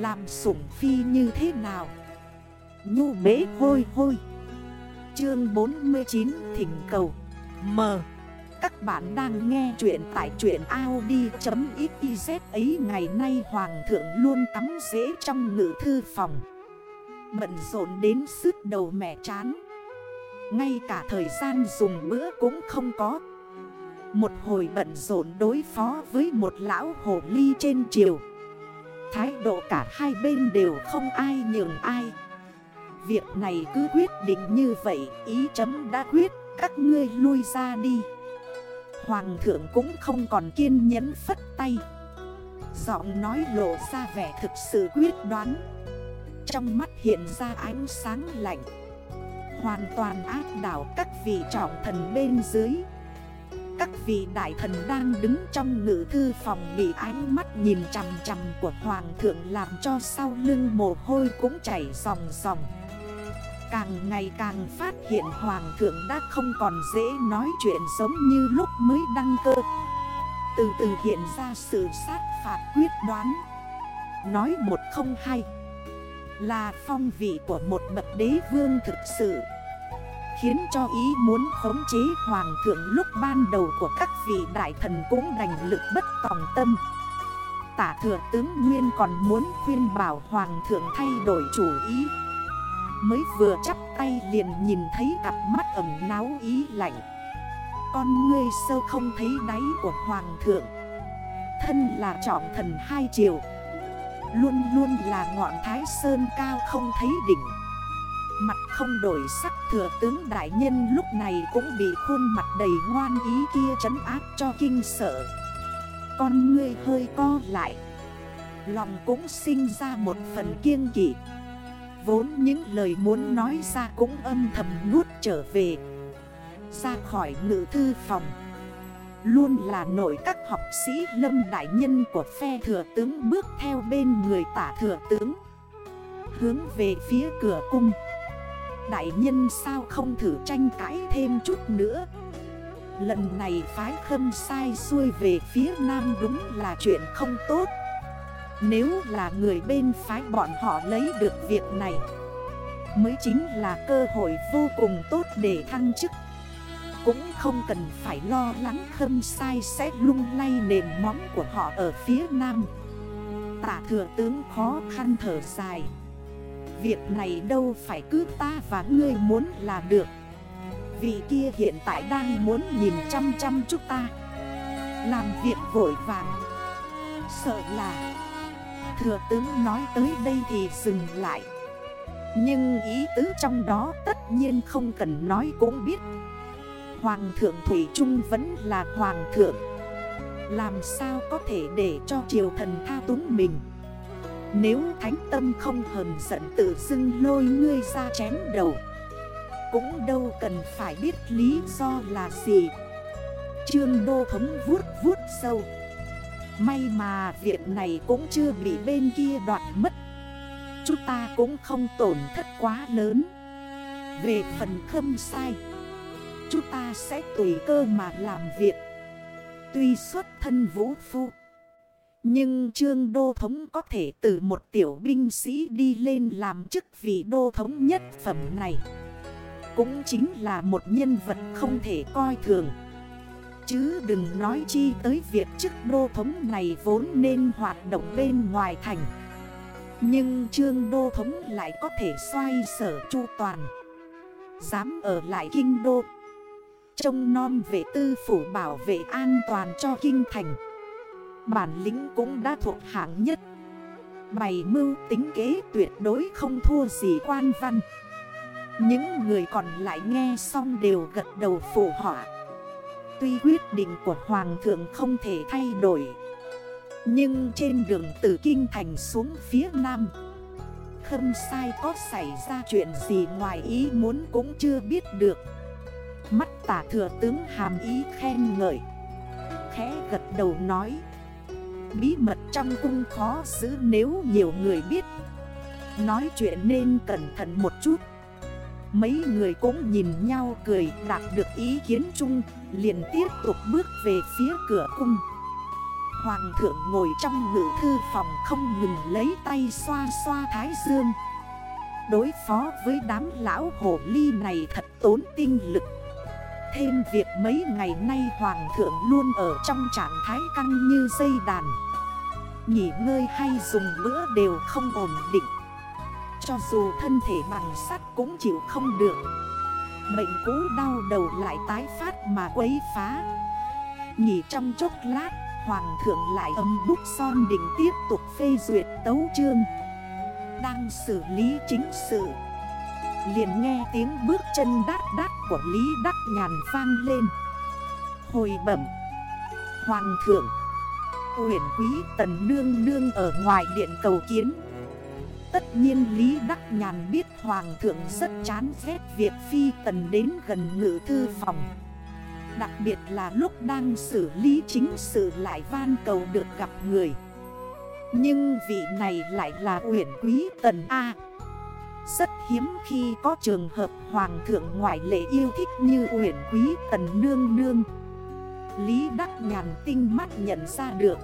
Làm sủng phi như thế nào? Nhu bế hôi hôi. Chương 49 Thỉnh cầu. M. Các bạn đang nghe chuyện tại chuyện Audi.xyz ấy Ngày nay Hoàng thượng luôn tắm dễ trong ngự thư phòng. Bận rộn đến sức đầu mẹ chán. Ngay cả thời gian dùng bữa cũng không có. Một hồi bận rộn đối phó với một lão hồ ly trên triều. Thái độ cả hai bên đều không ai nhường ai. Việc này cứ quyết định như vậy, Ý chấm đã quyết, Các ngươi lui ra đi. Hoàng thượng cũng không còn kiên nhẫn phất tay. Giọng nói lộ ra vẻ thực sự quyết đoán. Trong mắt hiện ra ánh sáng lạnh. Hoàn toàn áp đảo các vị trọng thần bên dưới các vị đại thần đang đứng trong ngự thư phòng bị ánh mắt nhìn chằm chằm của hoàng thượng làm cho sau lưng mồ hôi cũng chảy ròng ròng Càng ngày càng phát hiện hoàng thượng đã không còn dễ nói chuyện giống như lúc mới đăng cơ. Từ từ hiện ra sự sát phạt quyết đoán. Nói một không hay là phong vị của một bậc đế vương thực sự. Khiến cho ý muốn khống chế hoàng thượng lúc ban đầu của các vị đại thần cũng đành lực bất tòng tâm. Tả thừa tướng Nguyên còn muốn khuyên bảo hoàng thượng thay đổi chủ ý. Mới vừa chắp tay liền nhìn thấy cặp mắt ẩm náo ý lạnh. Con ngươi sâu không thấy đáy của hoàng thượng. Thân là trọng thần hai chiều Luôn luôn là ngọn thái sơn cao không thấy đỉnh. Mặt không đổi sắc thừa tướng đại nhân lúc này cũng bị khuôn mặt đầy ngoan ý kia trấn áp cho kinh sợ. Con ngươi hơi co lại. Lòng cũng sinh ra một phần kiêng kỷ Vốn những lời muốn nói ra cũng âm thầm nuốt trở về. Ra khỏi ngự thư phòng. Luôn là nổi các học sĩ lâm đại nhân của phe thừa tướng bước theo bên người tả thừa tướng. Hướng về phía cửa cung. Đại nhân sao không thử tranh cãi thêm chút nữa? Lần này phái khâm sai xuôi về phía nam đúng là chuyện không tốt. Nếu là người bên phái bọn họ lấy được việc này, Mới chính là cơ hội vô cùng tốt để thăng chức. Cũng không cần phải lo lắng khâm sai sẽ lung lay nền móng của họ ở phía nam. Tả thừa tướng khó khăn thở dài. Việc này đâu phải cứ ta và ngươi muốn là được. Vị kia hiện tại đang muốn nhìn chăm chăm chúng ta. Làm việc vội vàng. Sợ là. Thừa tướng nói tới đây thì dừng lại. Nhưng ý tứ trong đó tất nhiên không cần nói cũng biết. Hoàng thượng Thủy Trung vẫn là hoàng thượng. Làm sao có thể để cho triều thần tha túng mình? Nếu thánh tâm không hờn giận tự dưng lôi ngươi ra chém đầu, Cũng đâu cần phải biết lý do là gì. Trương Đô Thống vuốt vuốt sâu. May mà việc này cũng chưa bị bên kia đoạt mất. Chúng ta cũng không tổn thất quá lớn. Về phần khâm sai, Chúng ta sẽ tùy cơ mà làm việc. Tuy xuất thân vũ phu nhưng Trương Đô Thống có thể từ một tiểu binh sĩ đi lên làm chức vị Đô Thống nhất phẩm này. Cũng chính là một nhân vật không thể coi thường. Chứ đừng nói chi tới việc chức Đô Thống này vốn nên hoạt động bên ngoài thành. Nhưng Trương Đô Thống lại có thể xoay sở chu toàn. Dám ở lại Kinh Đô. Trông non vệ tư phủ bảo vệ an toàn cho Kinh Thành. Bản lĩnh cũng đã thuộc hạng nhất. Bày mưu tính kế tuyệt đối không thua gì quan văn. Những người còn lại nghe xong đều gật đầu phụ họa. Tuy quyết định của Hoàng thượng không thể thay đổi, Nhưng trên đường từ Kinh Thành xuống phía Nam Khâm sai có xảy ra chuyện gì ngoài ý muốn cũng chưa biết được. Mắt tả thừa tướng hàm ý khen ngợi, Khẽ gật đầu nói Bí mật trong cung khó giữ nếu nhiều người biết. Nói chuyện nên cẩn thận một chút. Mấy người cũng nhìn nhau cười, đạt được ý kiến chung, Liền tiếp tục bước về phía cửa cung. Hoàng thượng ngồi trong ngự thư phòng không ngừng lấy tay xoa xoa thái dương. Đối phó với đám lão hồ ly này thật tốn tinh lực. Thêm việc mấy ngày nay Hoàng thượng luôn ở trong trạng thái căng như dây đàn. Nghỉ ngơi hay dùng bữa đều không ổn định. Cho dù thân thể bằng sắt cũng chịu không được. Bệnh cũ đau đầu lại tái phát mà quấy phá. Nghỉ trong chốc lát, Hoàng thượng lại âm bút son định tiếp tục phê duyệt tấu chương. Đang xử lý chính sự. Liền nghe tiếng bước chân đát đát của Lý Đắc Nhàn vang lên. Hồi bẩm, Hoàng thượng uyển quý tần nương nương ở ngoài điện cầu kiến. Tất nhiên Lý Đắc Nhàn biết Hoàng thượng rất chán ghét việc phi tần đến gần ngự thư phòng. Đặc biệt là lúc đang xử lý chính sự lại van cầu được gặp người. Nhưng vị này lại là uyển quý tần A. Rất hiếm khi có trường hợp hoàng thượng ngoại lệ yêu thích như uyển quý tần nương nương. Lý Đắc Nhàn tinh mắt nhận ra được.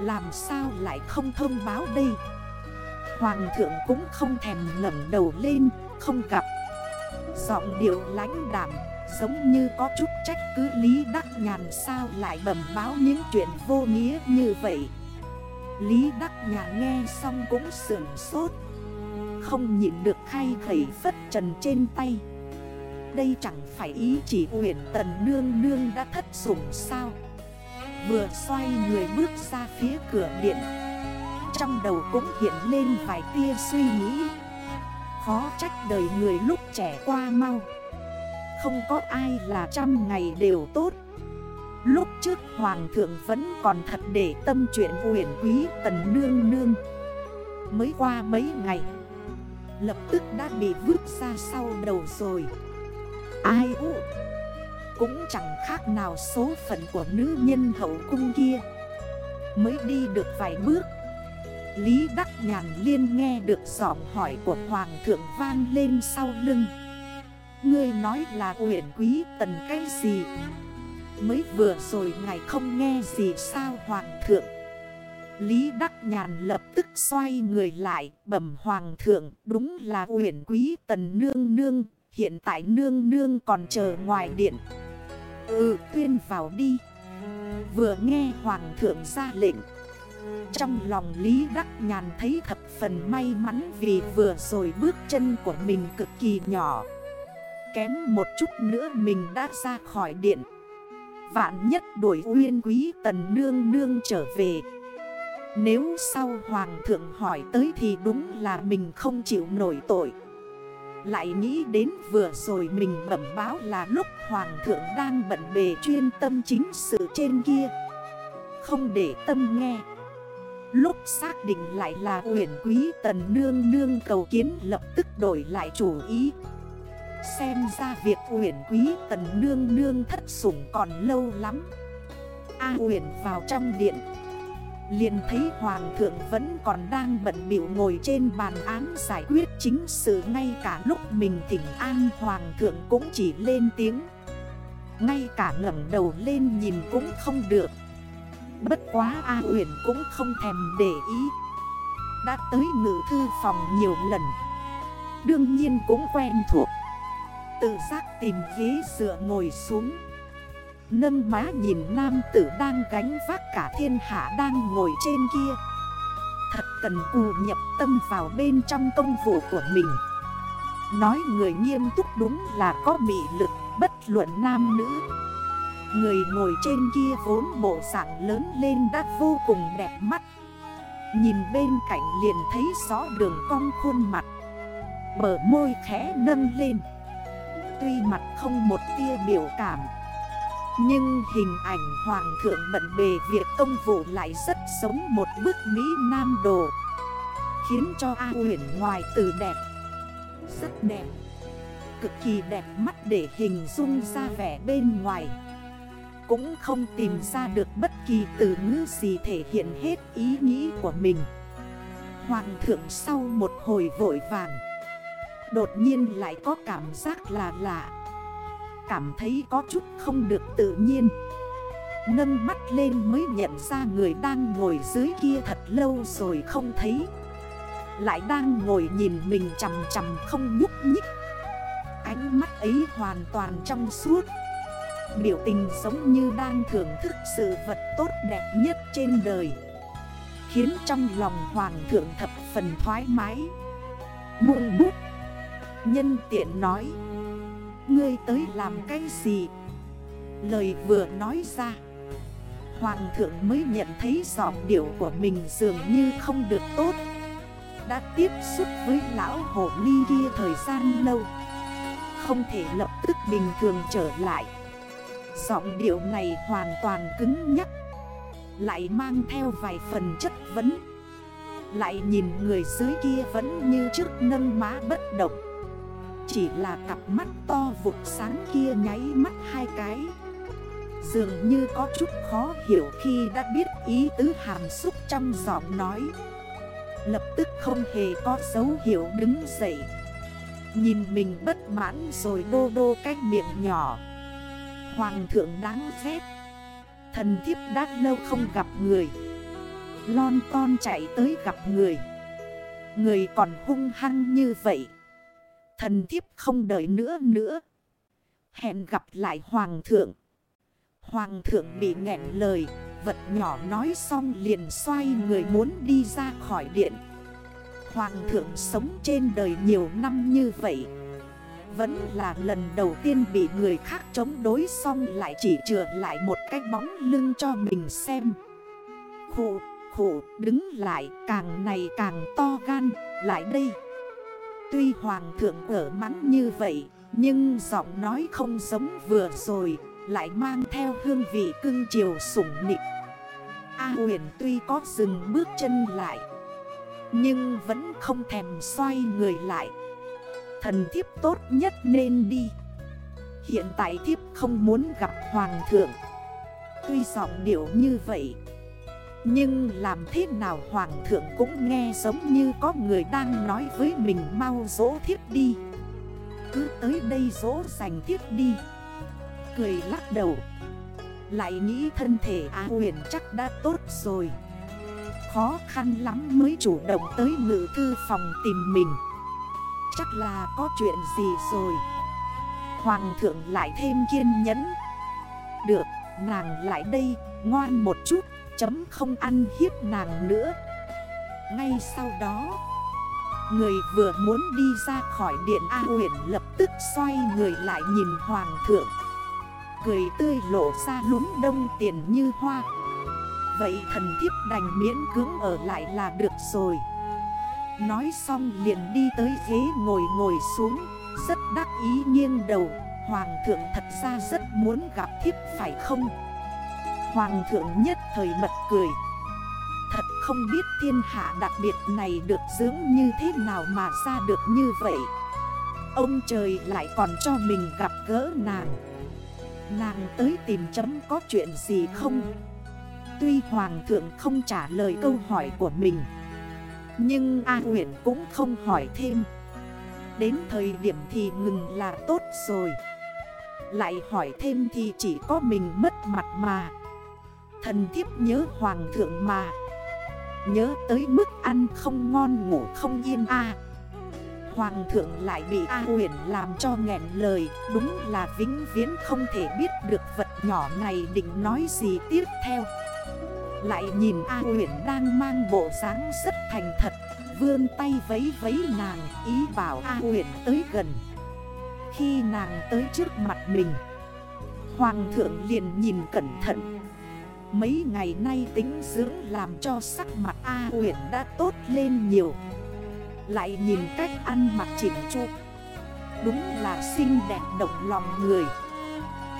Làm sao lại không thông báo đây? Hoàng thượng cũng không thèm ngẩng đầu lên, Không gặp. Giọng điệu lãnh đảm Giống như có chút trách cứ. Lý Đắc Nhàn sao lại bẩm báo những chuyện vô nghĩa như vậy? Lý Đắc Nhàn nghe xong cũng sườn sốt. Không nhịn được khai khẩy phất trần trên tay. Đây chẳng phải ý chỉ huyện tần nương nương đã thất sủng sao? Vừa xoay người bước ra phía cửa điện. Trong đầu cũng hiện lên vài tia suy nghĩ. Khó trách đời người lúc trẻ qua mau. Không có ai là trăm ngày đều tốt. Lúc trước hoàng thượng vẫn còn thật để tâm chuyện huyền quý tần nương nương. Mới qua mấy ngày Lập tức đã bị vứt ra sau đầu rồi. Ai u? Cũng chẳng khác nào số phận của nữ nhân hậu cung kia. Mới đi được vài bước, Lý Đắc Nhàn liên nghe được giọng hỏi của Hoàng thượng vang lên sau lưng. Ngươi nói là huyện quý tần cái gì? Mới vừa rồi ngài không nghe gì sao hoàng thượng? Lý Đắc Nhàn lập tức xoay người lại, bẩm hoàng thượng, Đúng là huyện quý tần nương nương, Hiện tại nương nương còn chờ ngoài điện. Ừ tuyên vào đi. Vừa nghe hoàng thượng ra lệnh, Trong lòng Lý Đắc Nhàn thấy thập phần may mắn Vì vừa rồi bước chân của mình cực kỳ nhỏ. Kém một chút nữa mình đã ra khỏi điện. Vạn nhất đuổi uyên quý tần nương nương trở về nếu sau hoàng thượng hỏi tới thì đúng là mình không chịu nổi tội. Lại nghĩ đến vừa rồi mình bẩm báo là lúc hoàng thượng đang bận bề chuyên tâm chính sự trên kia. Không để tâm nghe. Lúc xác định lại là huyền quý tần nương nương cầu kiến lập tức đổi lại chủ ý. Xem ra việc Uyển quý tần nương nương thất sủng còn lâu lắm. A Uyển vào trong điện liền thấy Hoàng thượng vẫn còn đang bận biểu ngồi trên bàn án giải quyết chính sự Ngay cả lúc mình thỉnh an Hoàng thượng cũng chỉ lên tiếng. Ngay cả ngẩng đầu lên nhìn cũng không được. Bất quá A Uyển cũng không thèm để ý. Đã tới ngự thư phòng nhiều lần, Đương nhiên cũng quen thuộc. Tự giác tìm ghế dựa ngồi xuống. Nâng má nhìn nam tử đang gánh vác cả thiên hạ đang ngồi trên kia. Thật cần cù nhập tâm vào bên trong công vụ của mình. Nói người nghiêm túc đúng là có mị lực, bất luận nam nữ. Người ngồi trên kia vốn bộ dạng lớn lên đã vô cùng đẹp mắt. Nhìn bên cạnh liền thấy rõ đường cong khuôn mặt. Bờ môi khẽ nâng lên. Tuy mặt không một tia biểu cảm nhưng hình ảnh hoàng thượng bận bề việc công vụ lại rất sống một bức Mỹ Nam đồ, Khiến cho A huyền ngoài từ đẹp, Rất đẹp, Cực kỳ đẹp mắt để hình dung ra vẻ bên ngoài. Cũng không tìm ra được bất kỳ từ ngữ gì thể hiện hết ý nghĩ của mình. Hoàng thượng sau một hồi vội vàng, Đột nhiên lại có cảm giác là lạ. Cảm thấy có chút không được tự nhiên. Nâng mắt lên mới nhận ra người đang ngồi dưới kia thật lâu rồi không thấy. Lại đang ngồi nhìn mình chầm chầm không nhúc nhích. Ánh mắt ấy hoàn toàn trong suốt. Biểu tình giống như đang thưởng thức sự vật tốt đẹp nhất trên đời. Khiến trong lòng hoàng thượng thập phần thoải mái. Buông bút. Nhân tiện nói. Ngươi tới làm cái gì? Lời vừa nói ra, Hoàng thượng mới nhận thấy giọng điệu của mình dường như không được tốt. Đã tiếp xúc với lão hồ ly kia thời gian lâu, Không thể lập tức bình thường trở lại. Giọng điệu này hoàn toàn cứng nhắc, Lại mang theo vài phần chất vấn. Lại nhìn người dưới kia vẫn như trước nâng má bất động. Chỉ là cặp mắt to vụt sáng kia nháy mắt hai cái. Dường như có chút khó hiểu khi đã biết ý tứ hàm xúc trong giọng nói. Lập tức không hề có dấu hiệu đứng dậy. Nhìn mình bất mãn rồi đô đô cái miệng nhỏ. Hoàng thượng đáng ghét. Thần thiếp đã lâu không gặp người. Lon con chạy tới gặp người. Người còn hung hăng như vậy. Thần thiếp không đợi nữa nữa. Hẹn gặp lại hoàng thượng. Hoàng thượng bị nghẹn lời Vật nhỏ nói xong liền xoay người muốn đi ra khỏi điện. Hoàng thượng sống trên đời nhiều năm như vậy Vẫn là lần đầu tiên bị người khác chống đối xong lại chỉ trừa lại một cái bóng lưng cho mình xem. Khổ, khổ, đứng lại càng này càng to gan, lại đây. Tuy hoàng thượng ở mắng như vậy, Nhưng giọng nói không giống vừa rồi, lại mang theo hương vị cưng chiều sủng nịnh A huyền tuy có dừng bước chân lại, Nhưng vẫn không thèm xoay người lại. Thần thiếp tốt nhất nên đi. Hiện tại thiếp không muốn gặp hoàng thượng. Tuy giọng điệu như vậy nhưng làm thế nào hoàng thượng cũng nghe giống như có người đang nói với mình mau dỗ thiếp đi. Cứ tới đây dỗ dành thiếp đi. Cười lắc đầu. Lại nghĩ thân thể Á huyền chắc đã tốt rồi. Khó khăn lắm mới chủ động tới ngự thư phòng tìm mình. Chắc là có chuyện gì rồi? Hoàng thượng lại thêm kiên nhẫn. Được, nàng lại đây, ngoan một chút. Chấm không ăn hiếp nàng nữa. Ngay sau đó, Người vừa muốn đi ra khỏi điện A huyền lập tức xoay người lại nhìn Hoàng thượng. Cười tươi lộ ra lúng đông tiền như hoa. Vậy thần thiếp đành miễn cưỡng ở lại là được rồi. Nói xong liền đi tới ghế ngồi ngồi xuống, Rất đắc ý nghiêng đầu. Hoàng thượng thật ra rất muốn gặp thiếp phải không? Hoàng thượng nhất thời mật cười. Thật không biết thiên hạ đặc biệt này được dưỡng như thế nào mà ra được như vậy. Ông trời lại còn cho mình gặp gỡ nàng. Nàng tới tìm chấm có chuyện gì không? Tuy hoàng thượng không trả lời câu hỏi của mình, Nhưng A Nguyễn cũng không hỏi thêm. Đến thời điểm thì ngừng là tốt rồi. Lại hỏi thêm thì chỉ có mình mất mặt mà. Thần thiếp nhớ hoàng thượng mà. Nhớ tới mức ăn không ngon, ngủ không yên a. Hoàng thượng lại bị A huyền làm cho nghẹn lời. Đúng là vĩnh viễn không thể biết được vật nhỏ này định nói gì tiếp theo. Lại nhìn A huyền đang mang bộ dáng rất thành thật, Vươn tay vấy vấy nàng, ý bảo A huyền tới gần. Khi nàng tới trước mặt mình, Hoàng thượng liền nhìn cẩn thận. Mấy ngày nay tính dưỡng làm cho sắc mặt A huyện đã tốt lên nhiều. Lại nhìn cách ăn mặc chỉnh chu. Đúng là xinh đẹp động lòng người.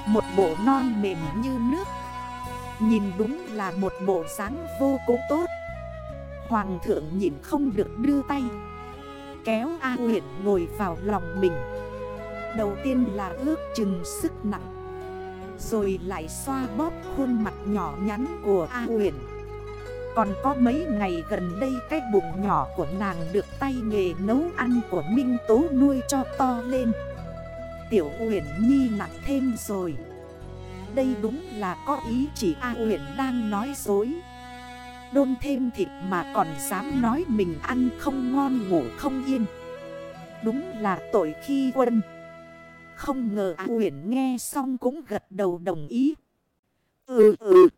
Một bộ non mềm như nước. Nhìn đúng là một bộ dáng vô cùng tốt. Hoàng thượng nhìn không được đưa tay. Kéo A huyện ngồi vào lòng mình. Đầu tiên là ước chừng sức nặng. Rồi lại xoa bóp khuôn mặt nhỏ nhắn của A Huyền. còn có mấy ngày gần đây, cái bụng nhỏ của nàng được tay nghề nấu ăn của Minh Tố nuôi cho to lên. Tiểu Uyển Nhi nặng thêm rồi. Đây đúng là có ý chỉ A huyện đang nói dối. Đôn thêm thịt mà còn dám nói mình ăn không ngon ngủ không yên. Đúng là tội khi quân. Không ngờ A huyện nghe xong cũng gật đầu đồng ý. Ừ ừ.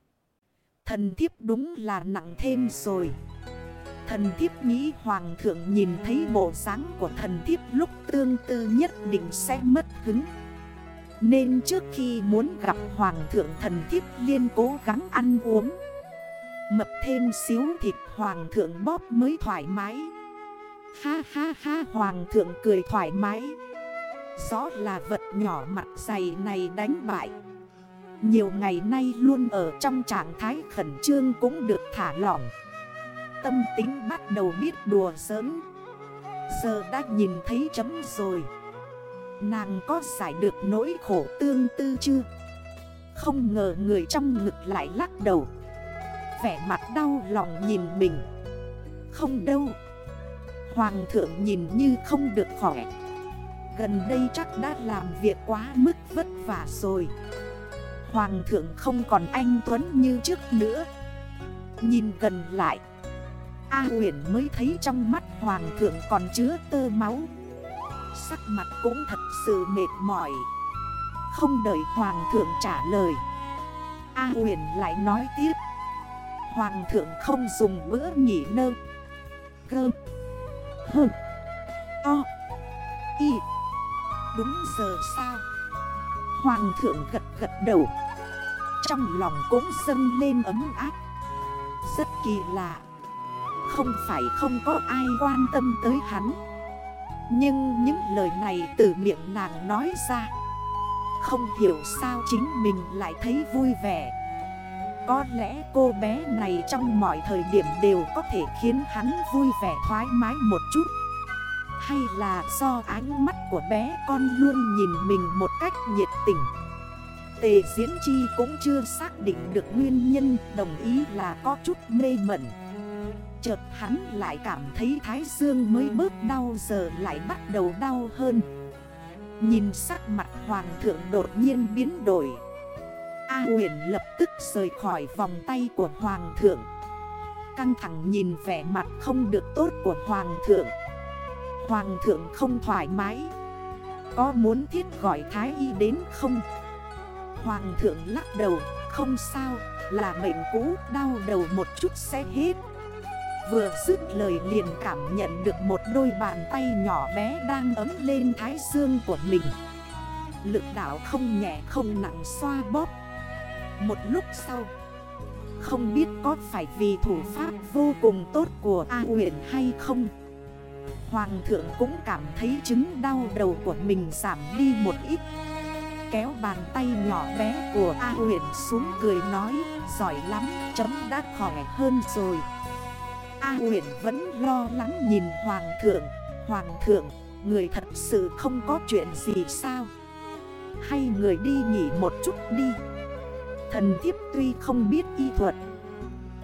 Thần thiếp đúng là nặng thêm rồi. Thần thiếp nghĩ hoàng thượng nhìn thấy bộ dáng của thần thiếp lúc tương tư nhất định sẽ mất hứng. Nên trước khi muốn gặp hoàng thượng thần thiếp liên cố gắng ăn uống. Mập thêm xíu thịt hoàng thượng bóp mới thoải mái. Ha ha ha, hoàng thượng cười thoải mái. Rõ là vật nhỏ mặt dày này đánh bại. Nhiều ngày nay luôn ở trong trạng thái khẩn trương cũng được thả lỏng. Tâm tính bắt đầu biết đùa sớm Giờ đã nhìn thấy chấm rồi. Nàng có giải được nỗi khổ tương tư chưa? Không ngờ người trong ngực lại lắc đầu. Vẻ mặt đau lòng nhìn mình. Không đâu. Hoàng thượng nhìn như không được khỏe. Gần đây chắc đã làm việc quá mức vất vả rồi. Hoàng thượng không còn anh Tuấn như trước nữa. Nhìn gần lại A huyển mới thấy trong mắt hoàng thượng còn chứa tơ máu. Sắc mặt cũng thật sự mệt mỏi. Không đợi hoàng thượng trả lời A huyển lại nói tiếp. Hoàng thượng không dùng bữa nghỉ nơ. Cơm, Hơ. To. Y. Đúng giờ sao Hoàng thượng gật gật đầu. Trong lòng cũng dâng lên ấm áp. Rất kỳ lạ. Không phải không có ai quan tâm tới hắn. Nhưng những lời này từ miệng nàng nói ra. Không hiểu sao chính mình lại thấy vui vẻ. Có lẽ cô bé này trong mọi thời điểm đều có thể khiến hắn vui vẻ thoải mái một chút. Hay là do ánh mắt của bé con luôn nhìn mình một cách nhiệt tình? Tề Diễn Chi cũng chưa xác định được nguyên nhân, đồng ý là có chút mê mẩn. Chợt hắn lại cảm thấy thái dương mới bớt đau giờ lại bắt đầu đau hơn. Nhìn sắc mặt hoàng thượng đột nhiên biến đổi. A huyền lập tức rời khỏi vòng tay của hoàng thượng. Căng thẳng nhìn vẻ mặt không được tốt của hoàng thượng. Hoàng thượng không thoải mái. Có muốn thiết gọi thái y đến không? Hoàng thượng lắc đầu, Không sao, Là mệnh cũ, đau đầu một chút sẽ hết. Vừa dứt lời liền cảm nhận được một đôi bàn tay nhỏ bé đang ấm lên thái dương của mình. Lực đảo không nhẹ, không nặng xoa bóp. Một lúc sau, Không biết có phải vì thủ pháp vô cùng tốt của A huyền hay không? Hoàng thượng cũng cảm thấy chứng đau đầu của mình giảm đi một ít. Kéo bàn tay nhỏ bé của A huyền xuống cười nói Giỏi lắm chấm đã khỏe hơn rồi. A huyền vẫn lo lắng nhìn Hoàng thượng. Hoàng thượng, người thật sự không có chuyện gì sao? Hay người đi nghỉ một chút đi. Thần thiếp tuy không biết y thuật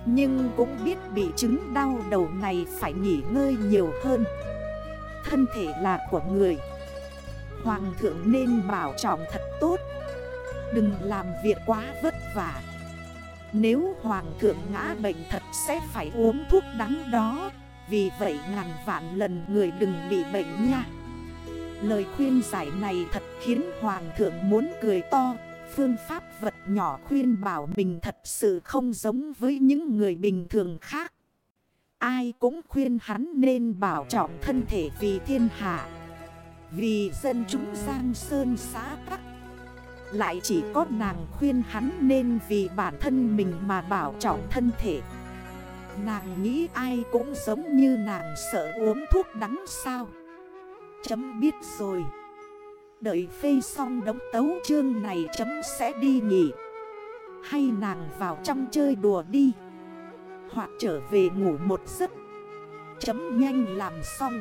Nhưng cũng biết bị chứng đau đầu này phải nghỉ ngơi nhiều hơn. Thân thể là của người. Hoàng thượng nên bảo trọng thật tốt. Đừng làm việc quá vất vả. Nếu hoàng thượng ngã bệnh thật sẽ phải uống thuốc đắng đó. Vì vậy ngàn vạn lần người đừng bị bệnh nha. Lời khuyên giải này thật khiến hoàng thượng muốn cười to. Phương pháp vật nhỏ khuyên bảo mình thật sự không giống với những người bình thường khác. Ai cũng khuyên hắn nên bảo trọng thân thể vì thiên hạ. Vì dân chúng Giang Sơn xã Tắc. Lại chỉ có nàng khuyên hắn nên vì bản thân mình mà bảo trọng thân thể. Nàng nghĩ ai cũng giống như nàng sợ uống thuốc đắng sao. Chấm biết rồi. Đợi phê xong đống tấu chương này chấm sẽ đi nghỉ. Hay nàng vào trong chơi đùa đi. Hoặc trở về ngủ một giấc. Chấm nhanh làm xong.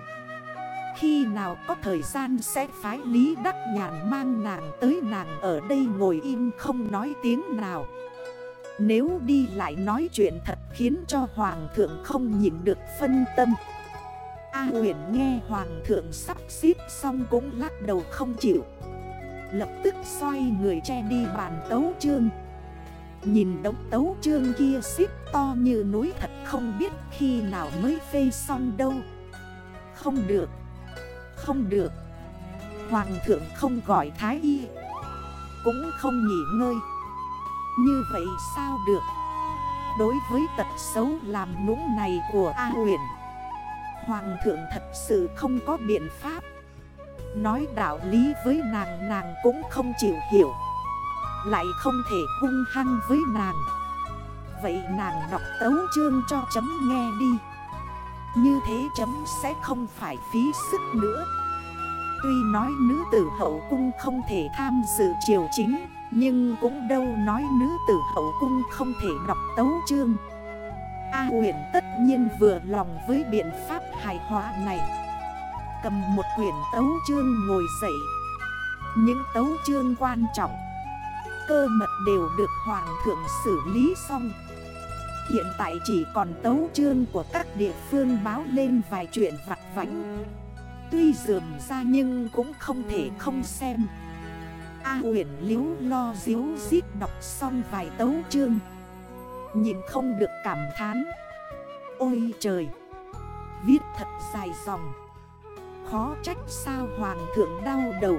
Khi nào có thời gian sẽ phái Lý Đắc Nhàn mang nàng tới nàng ở đây ngồi im không nói tiếng nào. Nếu đi lại nói chuyện thật khiến cho Hoàng thượng không nhìn được phân tâm. A huyền nghe Hoàng thượng sắp xếp xong cũng lắc đầu không chịu. Lập tức xoay người che đi bàn tấu trương Nhìn đống tấu trương kia xếp to như núi thật không biết khi nào mới phê xong đâu. Không được Không được. Hoàng thượng không gọi thái y, Cũng không nghỉ ngơi. Như vậy sao được? Đối với tật xấu làm nũng này của A huyền, Hoàng thượng thật sự không có biện pháp. Nói đạo lý với nàng nàng cũng không chịu hiểu. Lại không thể hung hăng với nàng. Vậy nàng đọc tấu chương cho chấm nghe đi. Như thế chấm sẽ không phải phí sức nữa. Tuy nói nữ tử hậu cung không thể tham dự triều chính, Nhưng cũng đâu nói nữ tử hậu cung không thể đọc tấu chương. A huyện tất nhiên vừa lòng với biện pháp hài hòa này. Cầm một quyển tấu chương ngồi dậy. Những tấu chương quan trọng Cơ mật đều được hoàng thượng xử lý xong. Hiện tại chỉ còn tấu chương của các địa phương báo lên vài chuyện vặt vãnh. Tuy dườm ra nhưng cũng không thể không xem. A huyền liếu lo díu dít đọc xong vài tấu chương. Nhìn không được cảm thán. Ôi trời! Viết thật dài dòng. Khó trách sao hoàng thượng đau đầu.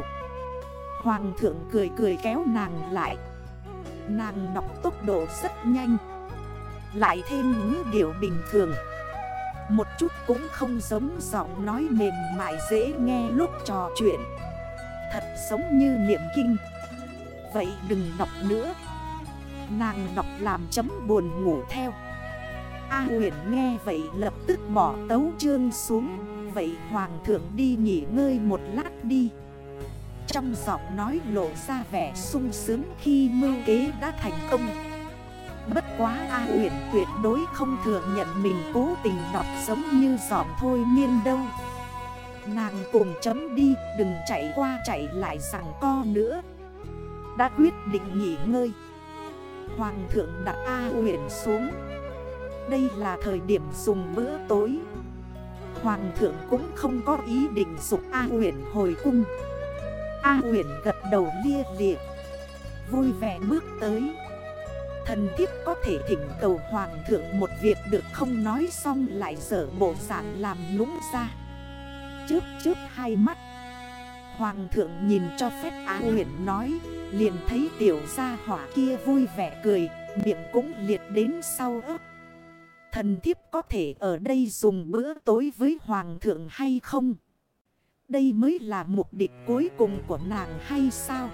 Hoàng thượng cười cười kéo nàng lại. Nàng đọc tốc độ rất nhanh. Lại thêm ngữ điệu bình thường. Một chút cũng không giống giọng nói mềm mại dễ nghe lúc trò chuyện. Thật giống như niệm kinh. Vậy đừng đọc nữa. Nàng đọc làm chấm buồn ngủ theo. A huyền nghe vậy lập tức bỏ tấu chương xuống. Vậy hoàng thượng đi nghỉ ngơi một lát đi. Trong giọng nói lộ ra vẻ sung sướng khi mưu kế đã thành công. Bất quá A uyển tuyệt đối không thừa nhận mình cố tình đọc giống như giọng thôi miên đâu. Nàng cùng chấm đi, đừng chạy qua chạy lại rằng co nữa. Đã quyết định nghỉ ngơi. Hoàng thượng đặt A uyển xuống. Đây là thời điểm dùng bữa tối. Hoàng thượng cũng không có ý định dục A uyển hồi cung. A huyền gật đầu lia liệt Vui vẻ bước tới. Thần thiếp có thể thỉnh cầu hoàng thượng một việc được không nói xong lại dở bộ dạng làm nũng ra. Trước trước hai mắt. Hoàng thượng nhìn cho phép Á huyền nói, Liền thấy tiểu gia hỏa kia vui vẻ cười, Miệng cũng liệt đến sau ớt. Thần thiếp có thể ở đây dùng bữa tối với hoàng thượng hay không? Đây mới là mục đích cuối cùng của nàng hay sao?